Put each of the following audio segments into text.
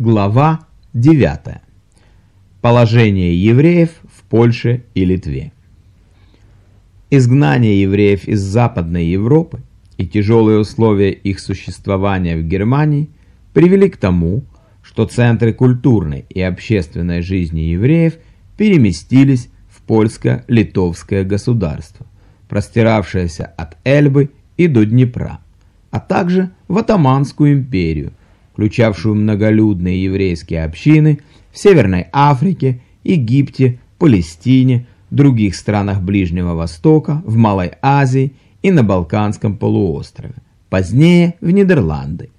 Глава 9. Положение евреев в Польше и Литве. Изгнание евреев из Западной Европы и тяжелые условия их существования в Германии привели к тому, что центры культурной и общественной жизни евреев переместились в польско-литовское государство, простиравшееся от Эльбы и до Днепра, а также в Атаманскую империю, включавшую многолюдные еврейские общины в Северной Африке, Египте, Палестине, других странах Ближнего Востока, в Малой Азии и на Балканском полуострове, позднее в Нидерланды.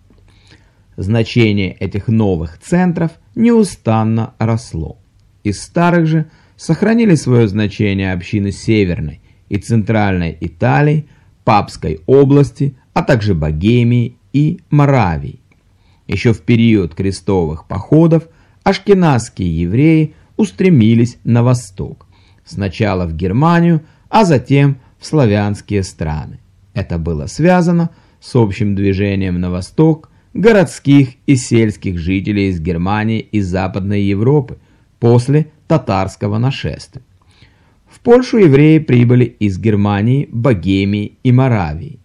Значение этих новых центров неустанно росло. Из старых же сохранили свое значение общины Северной и Центральной Италии, Папской области, а также Богемии и Моравии. Еще в период крестовых походов ашкеназские евреи устремились на восток, сначала в Германию, а затем в славянские страны. Это было связано с общим движением на восток городских и сельских жителей из Германии и Западной Европы после татарского нашествия. В Польшу евреи прибыли из Германии, Богемии и Моравии.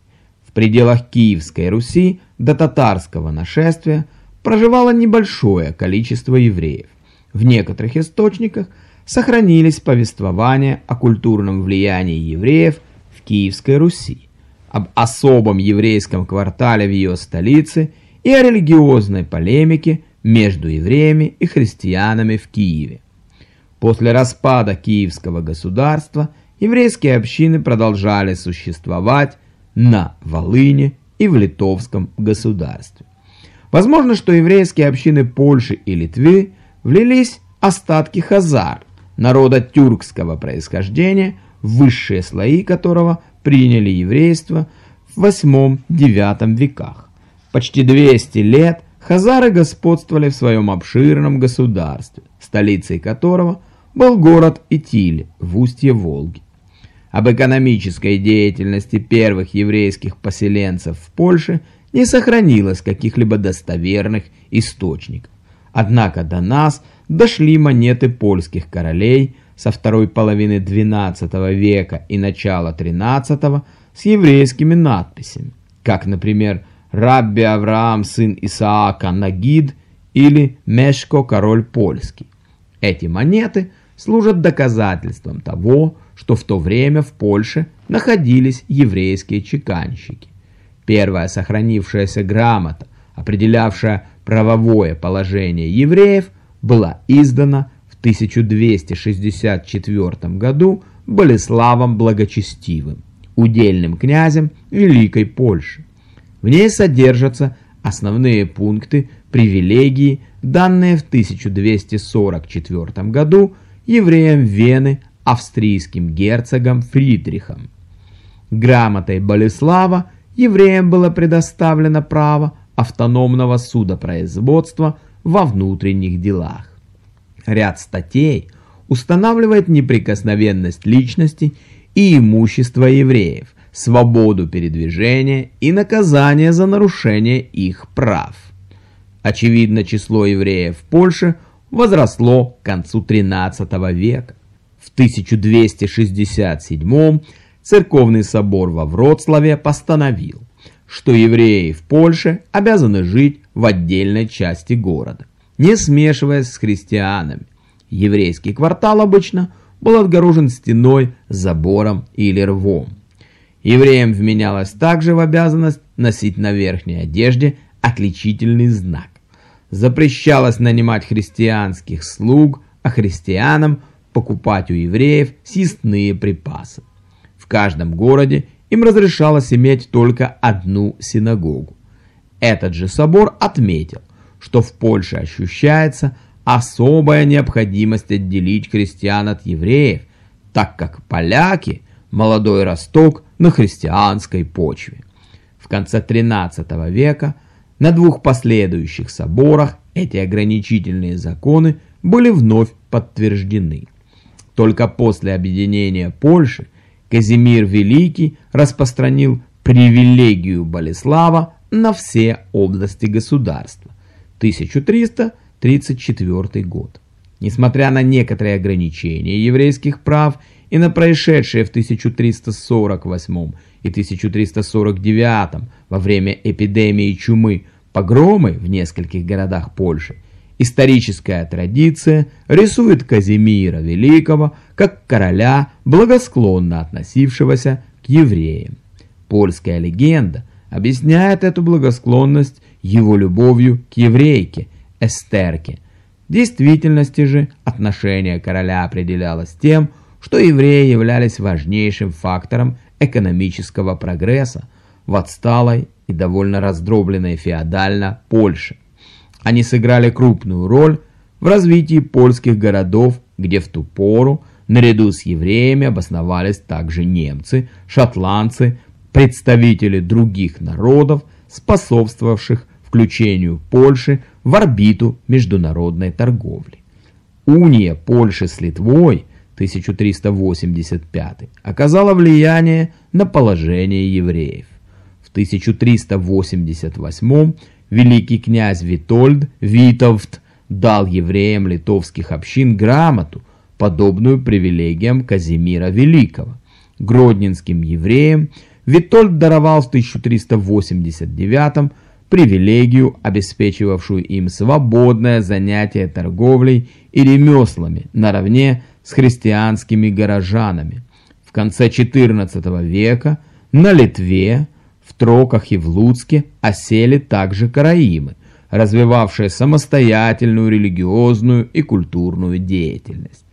Пределах Киевской Руси до татарского нашествия проживало небольшое количество евреев. В некоторых источниках сохранились повествования о культурном влиянии евреев в Киевской Руси, об особом еврейском квартале в ее столице и о религиозной полемике между евреями и христианами в Киеве. После распада Киевского государства еврейские общины продолжали существовать на Волыне и в литовском государстве. Возможно, что еврейские общины Польши и Литвы влились остатки хазар, народа тюркского происхождения, высшие слои которого приняли еврейство в 8-9 веках. Почти 200 лет хазары господствовали в своем обширном государстве, столицей которого был город Итиль в устье Волги. Об экономической деятельности первых еврейских поселенцев в Польше не сохранилось каких-либо достоверных источников. Однако до нас дошли монеты польских королей со второй половины XII века и начала XIII с еврейскими надписями, как, например, «Рабби Авраам, сын Исаака, Нагид» или «Мешко, король польский». Эти монеты служат доказательством того, что в то время в Польше находились еврейские чеканщики. Первая сохранившаяся грамота, определявшая правовое положение евреев, была издана в 1264 году Болеславом Благочестивым, удельным князем Великой Польши. В ней содержатся основные пункты привилегии, данные в 1244 году евреям Вены австрийским герцогом Фридрихом. Грамотой Болеслава евреям было предоставлено право автономного судопроизводства во внутренних делах. Ряд статей устанавливает неприкосновенность личности и имущества евреев, свободу передвижения и наказание за нарушение их прав. Очевидно, число евреев в Польше возросло к концу XIII века. В 1267 церковный собор во Вроцлаве постановил, что евреи в Польше обязаны жить в отдельной части города, не смешиваясь с христианами. Еврейский квартал обычно был отгорожен стеной, забором или рвом. Евреям вменялось также в обязанность носить на верхней одежде отличительный знак. Запрещалось нанимать христианских слуг, а христианам – покупать у евреев съестные припасы. В каждом городе им разрешалось иметь только одну синагогу. Этот же собор отметил, что в Польше ощущается особая необходимость отделить христиан от евреев, так как поляки – молодой росток на христианской почве. В конце XIII века на двух последующих соборах эти ограничительные законы были вновь подтверждены. Только после объединения Польши Казимир Великий распространил привилегию Болеслава на все области государства. 1300 1934 год. Несмотря на некоторые ограничения еврейских прав и на происшедшие в 1348 и 1349 во время эпидемии чумы погромы в нескольких городах Польши, историческая традиция рисует Казимира Великого как короля, благосклонно относившегося к евреям. Польская легенда объясняет эту благосклонность его любовью к еврейке Эстерке. В действительности же отношение короля определялось тем, что евреи являлись важнейшим фактором экономического прогресса в отсталой и довольно раздробленной феодально Польше. Они сыграли крупную роль в развитии польских городов, где в ту пору наряду с евреями обосновались также немцы, шотландцы, представители других народов, способствовавших включению Польши в орбиту международной торговли. Уния Польши с Литвой 1385 оказала влияние на положение евреев. В 1388 великий князь Витольд Витовт дал евреям литовских общин грамоту, подобную привилегиям Казимира Великого. Гродненским евреям Витольд даровал в 1389 привилегию, обеспечивавшую им свободное занятие торговлей и ремеслами наравне с христианскими горожанами. В конце XIV века на Литве, в Троках и в Луцке осели также караимы, развивавшие самостоятельную религиозную и культурную деятельность.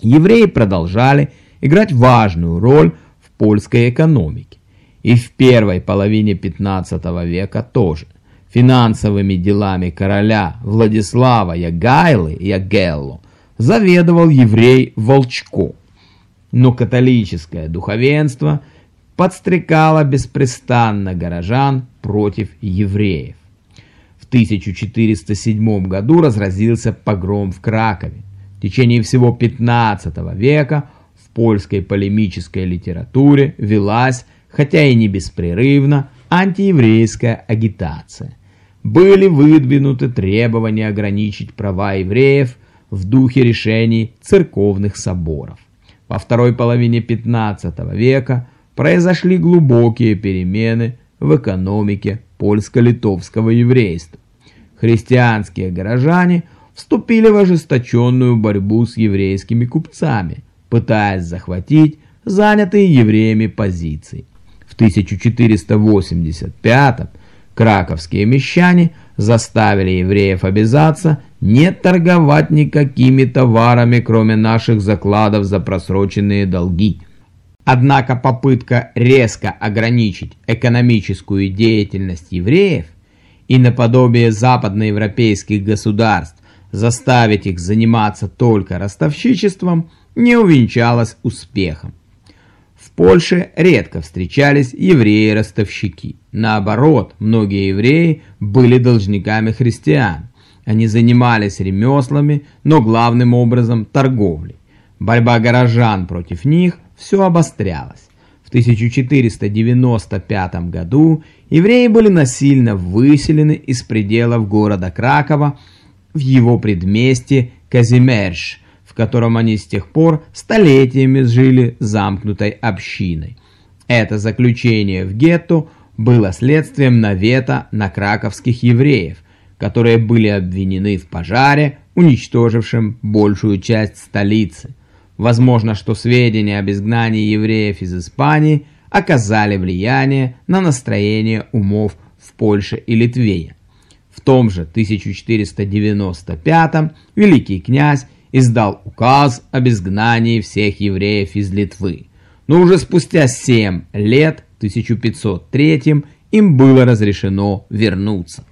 Евреи продолжали играть важную роль в польской экономике и в первой половине 15 века тоже. Финансовыми делами короля Владислава Ягайлы Ягелло заведовал еврей Волчко. Но католическое духовенство подстрекало беспрестанно горожан против евреев. В 1407 году разразился погром в Кракове. В течение всего 15 века в польской полемической литературе велась хотя и не беспрерывно, антиеврейская агитация. Были выдвинуты требования ограничить права евреев в духе решений церковных соборов. Во второй половине 15 века произошли глубокие перемены в экономике польско-литовского еврейства. Христианские горожане вступили в ожесточенную борьбу с еврейскими купцами, пытаясь захватить занятые евреями позиции. 1485 краковские мещане заставили евреев обязаться не торговать никакими товарами, кроме наших закладов за просроченные долги. Однако попытка резко ограничить экономическую деятельность евреев и наподобие западноевропейских государств заставить их заниматься только ростовщичеством не увенчалась успехом. В Польше редко встречались евреи-ростовщики. Наоборот, многие евреи были должниками христиан. Они занимались ремеслами, но главным образом торговлей. Борьба горожан против них все обострялась. В 1495 году евреи были насильно выселены из пределов города Кракова в его предместье Казимерш, в котором они с тех пор столетиями жили замкнутой общиной. Это заключение в гетто было следствием навета на краковских евреев, которые были обвинены в пожаре, уничтожившем большую часть столицы. Возможно, что сведения об изгнании евреев из Испании оказали влияние на настроение умов в Польше и Литве. В том же 1495 великий князь издал указ об изгнании всех евреев из Литвы. Но уже спустя 7 лет, 1503 им было разрешено вернуться.